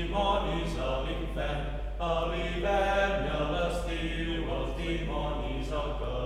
dimonis all'infer, arrivegna la stiu, als dimonis al cor.